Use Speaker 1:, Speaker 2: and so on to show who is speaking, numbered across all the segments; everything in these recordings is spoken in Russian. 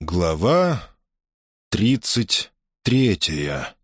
Speaker 1: Глава тридцать третья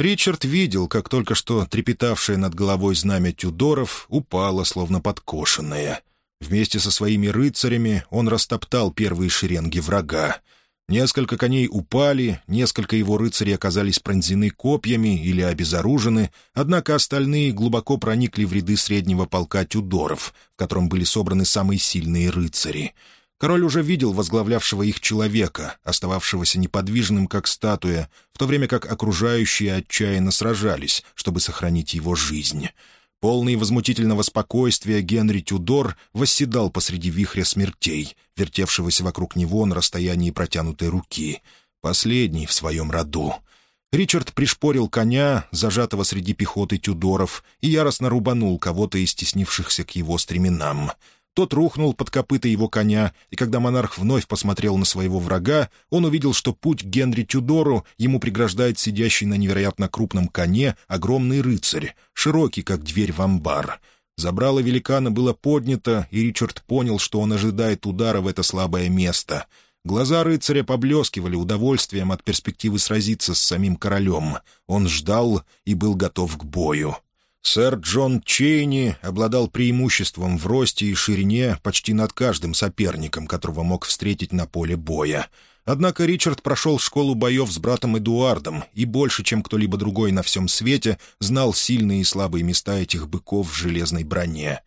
Speaker 1: Ричард видел, как только что трепетавшее над головой знамя Тюдоров упало, словно подкошенное. Вместе со своими рыцарями он растоптал первые шеренги врага. Несколько коней упали, несколько его рыцарей оказались пронзены копьями или обезоружены, однако остальные глубоко проникли в ряды среднего полка Тюдоров, в котором были собраны самые сильные рыцари — Король уже видел возглавлявшего их человека, остававшегося неподвижным, как статуя, в то время как окружающие отчаянно сражались, чтобы сохранить его жизнь. Полный возмутительного спокойствия Генри Тюдор восседал посреди вихря смертей, вертевшегося вокруг него на расстоянии протянутой руки. Последний в своем роду. Ричард пришпорил коня, зажатого среди пехоты Тюдоров, и яростно рубанул кого-то из стеснившихся к его стременам — тот рухнул под копыта его коня, и когда монарх вновь посмотрел на своего врага, он увидел, что путь Генри Тюдору ему преграждает сидящий на невероятно крупном коне огромный рыцарь, широкий, как дверь в амбар. Забрало великана было поднято, и Ричард понял, что он ожидает удара в это слабое место. Глаза рыцаря поблескивали удовольствием от перспективы сразиться с самим королем. Он ждал и был готов к бою. Сэр Джон Чейни обладал преимуществом в росте и ширине почти над каждым соперником, которого мог встретить на поле боя. Однако Ричард прошел школу боев с братом Эдуардом и больше, чем кто-либо другой на всем свете, знал сильные и слабые места этих быков в железной броне.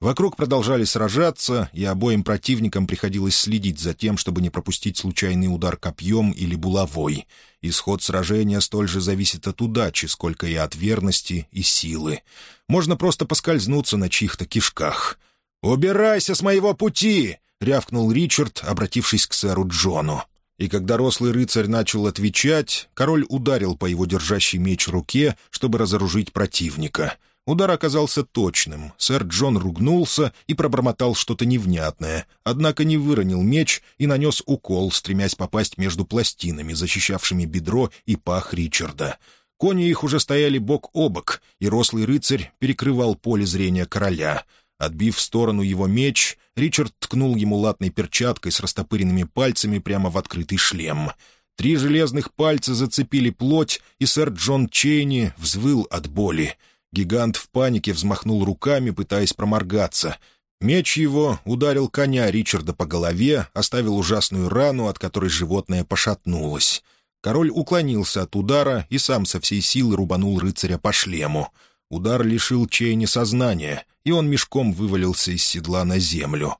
Speaker 1: Вокруг продолжали сражаться, и обоим противникам приходилось следить за тем, чтобы не пропустить случайный удар копьем или булавой. Исход сражения столь же зависит от удачи, сколько и от верности и силы. Можно просто поскользнуться на чьих-то кишках. «Убирайся с моего пути!» — рявкнул Ричард, обратившись к сэру Джону. И когда рослый рыцарь начал отвечать, король ударил по его держащей меч руке, чтобы разоружить противника — Удар оказался точным. Сэр Джон ругнулся и пробормотал что-то невнятное, однако не выронил меч и нанес укол, стремясь попасть между пластинами, защищавшими бедро и пах Ричарда. Кони их уже стояли бок о бок, и рослый рыцарь перекрывал поле зрения короля. Отбив в сторону его меч, Ричард ткнул ему латной перчаткой с растопыренными пальцами прямо в открытый шлем. Три железных пальца зацепили плоть, и сэр Джон Чейни взвыл от боли — Гигант в панике взмахнул руками, пытаясь проморгаться. Меч его ударил коня Ричарда по голове, оставил ужасную рану, от которой животное пошатнулось. Король уклонился от удара и сам со всей силы рубанул рыцаря по шлему. Удар лишил Чейни сознания, и он мешком вывалился из седла на землю.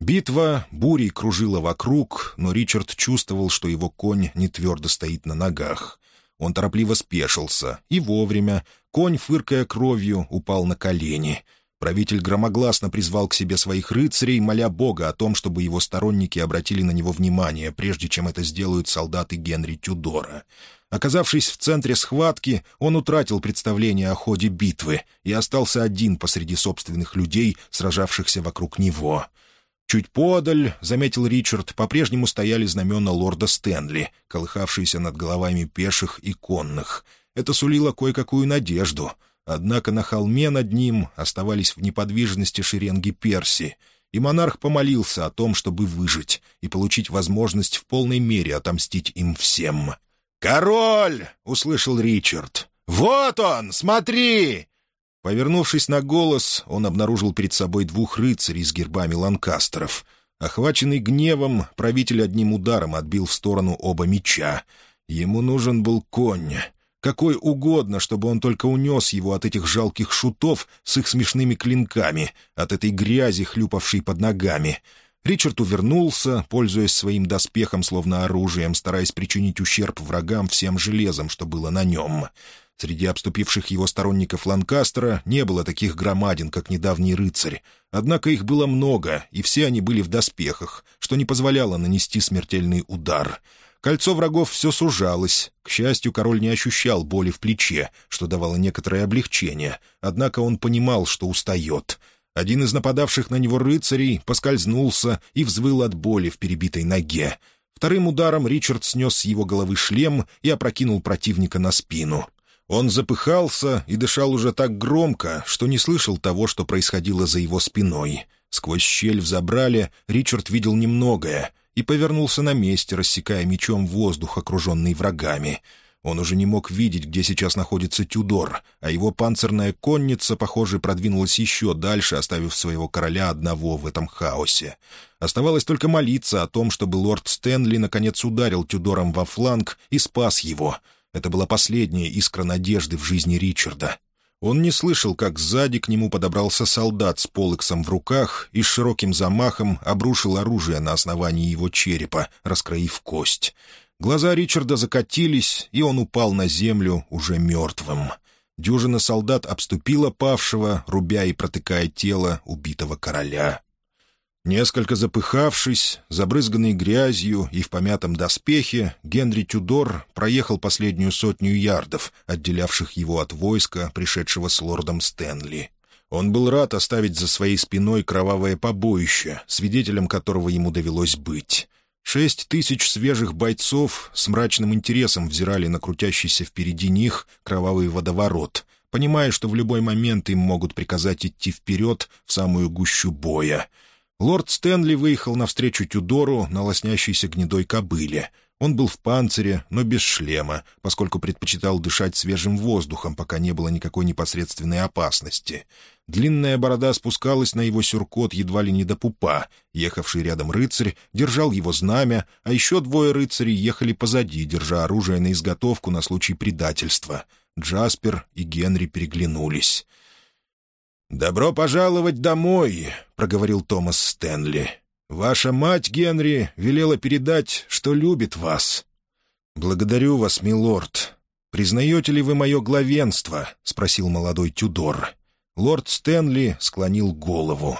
Speaker 1: Битва бурей кружила вокруг, но Ричард чувствовал, что его конь не твердо стоит на ногах. Он торопливо спешился, и вовремя. Конь, фыркая кровью, упал на колени. Правитель громогласно призвал к себе своих рыцарей, моля Бога о том, чтобы его сторонники обратили на него внимание, прежде чем это сделают солдаты Генри Тюдора. Оказавшись в центре схватки, он утратил представление о ходе битвы и остался один посреди собственных людей, сражавшихся вокруг него — Чуть подаль, — заметил Ричард, — по-прежнему стояли знамена лорда Стэнли, колыхавшиеся над головами пеших и конных. Это сулило кое-какую надежду. Однако на холме над ним оставались в неподвижности шеренги Перси, и монарх помолился о том, чтобы выжить и получить возможность в полной мере отомстить им всем. «Король!» — услышал Ричард. «Вот он! Смотри!» Повернувшись на голос, он обнаружил перед собой двух рыцарей с гербами ланкастеров. Охваченный гневом, правитель одним ударом отбил в сторону оба меча. Ему нужен был конь. Какой угодно, чтобы он только унес его от этих жалких шутов с их смешными клинками, от этой грязи, хлюпавшей под ногами. Ричард увернулся, пользуясь своим доспехом словно оружием, стараясь причинить ущерб врагам всем железом, что было на нем. Среди обступивших его сторонников Ланкастера не было таких громадин, как недавний рыцарь. Однако их было много, и все они были в доспехах, что не позволяло нанести смертельный удар. Кольцо врагов все сужалось. К счастью, король не ощущал боли в плече, что давало некоторое облегчение, однако он понимал, что устает. Один из нападавших на него рыцарей поскользнулся и взвыл от боли в перебитой ноге. Вторым ударом Ричард снес с его головы шлем и опрокинул противника на спину. Он запыхался и дышал уже так громко, что не слышал того, что происходило за его спиной. Сквозь щель в забрале Ричард видел немногое. и повернулся на месте, рассекая мечом воздух, окруженный врагами. Он уже не мог видеть, где сейчас находится Тюдор, а его панцирная конница, похоже, продвинулась еще дальше, оставив своего короля одного в этом хаосе. Оставалось только молиться о том, чтобы лорд Стэнли наконец ударил Тюдором во фланг и спас его. Это была последняя искра надежды в жизни Ричарда. Он не слышал, как сзади к нему подобрался солдат с полыксом в руках и с широким замахом обрушил оружие на основании его черепа, раскроив кость. Глаза Ричарда закатились, и он упал на землю уже мертвым. Дюжина солдат обступила павшего, рубя и протыкая тело убитого короля. Несколько запыхавшись, забрызганный грязью и в помятом доспехе, Генри Тюдор проехал последнюю сотню ярдов, отделявших его от войска, пришедшего с лордом Стэнли. Он был рад оставить за своей спиной кровавое побоище, свидетелем которого ему довелось быть. Шесть тысяч свежих бойцов с мрачным интересом взирали на крутящийся впереди них кровавый водоворот, понимая, что в любой момент им могут приказать идти вперед в самую гущу боя — Лорд Стэнли выехал навстречу Тюдору на лоснящейся гнедой кобыле. Он был в панцире, но без шлема, поскольку предпочитал дышать свежим воздухом, пока не было никакой непосредственной опасности. Длинная борода спускалась на его сюркот едва ли не до пупа. Ехавший рядом рыцарь держал его знамя, а еще двое рыцарей ехали позади, держа оружие на изготовку на случай предательства. Джаспер и Генри переглянулись. «Добро пожаловать домой», — проговорил Томас Стэнли. «Ваша мать, Генри, велела передать, что любит вас». «Благодарю вас, милорд. Признаете ли вы мое главенство?» — спросил молодой Тюдор. Лорд Стэнли склонил голову.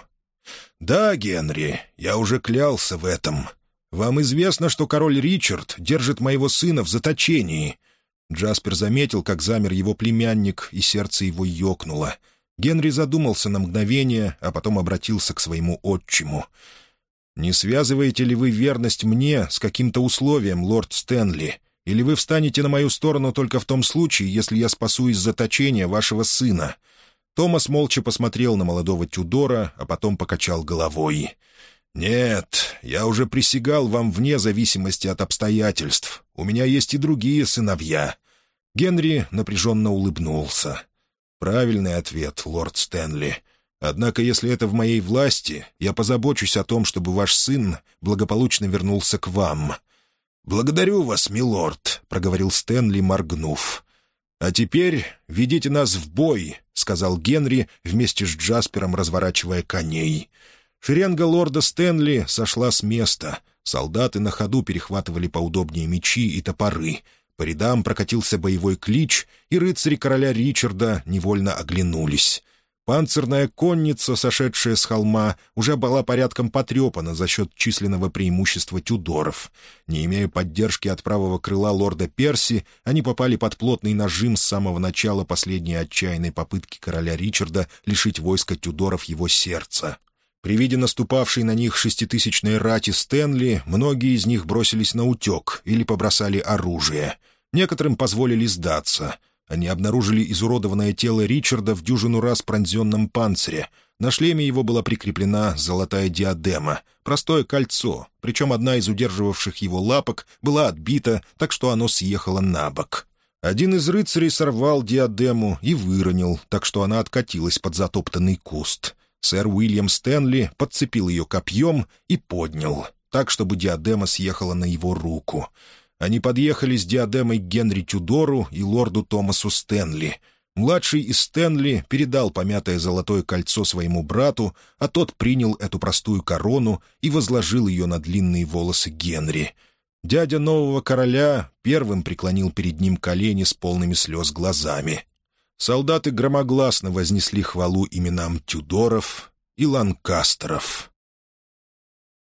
Speaker 1: «Да, Генри, я уже клялся в этом. Вам известно, что король Ричард держит моего сына в заточении». Джаспер заметил, как замер его племянник, и сердце его ёкнуло — Генри задумался на мгновение, а потом обратился к своему отчиму. «Не связываете ли вы верность мне с каким-то условием, лорд Стэнли? Или вы встанете на мою сторону только в том случае, если я спасу из заточения вашего сына?» Томас молча посмотрел на молодого Тюдора, а потом покачал головой. «Нет, я уже присягал вам вне зависимости от обстоятельств. У меня есть и другие сыновья». Генри напряженно улыбнулся. Правильный ответ, лорд Стэнли. Однако, если это в моей власти, я позабочусь о том, чтобы ваш сын благополучно вернулся к вам». «Благодарю вас, милорд», — проговорил Стэнли, моргнув. «А теперь ведите нас в бой», — сказал Генри вместе с Джаспером, разворачивая коней. Шеренга лорда Стэнли сошла с места. Солдаты на ходу перехватывали поудобнее мечи и топоры. По рядам прокатился боевой клич, и рыцари короля Ричарда невольно оглянулись. Панцирная конница, сошедшая с холма, уже была порядком потрепана за счет численного преимущества Тюдоров. Не имея поддержки от правого крыла лорда Перси, они попали под плотный нажим с самого начала последней отчаянной попытки короля Ричарда лишить войска Тюдоров его сердца. При виде наступавшей на них шеститысячной рати Стэнли, многие из них бросились на утек или побросали оружие. Некоторым позволили сдаться. Они обнаружили изуродованное тело Ричарда в дюжину раз пронзенном панцире. На шлеме его была прикреплена золотая диадема, простое кольцо, причем одна из удерживавших его лапок была отбита, так что оно съехало на бок. Один из рыцарей сорвал диадему и выронил, так что она откатилась под затоптанный куст — Сэр Уильям Стэнли подцепил ее копьем и поднял, так, чтобы диадема съехала на его руку. Они подъехали с диадемой к Генри Тюдору и лорду Томасу Стэнли. Младший из Стэнли передал помятое золотое кольцо своему брату, а тот принял эту простую корону и возложил ее на длинные волосы Генри. Дядя нового короля первым преклонил перед ним колени с полными слез глазами. Солдаты громогласно вознесли хвалу именам Тюдоров и Ланкастеров.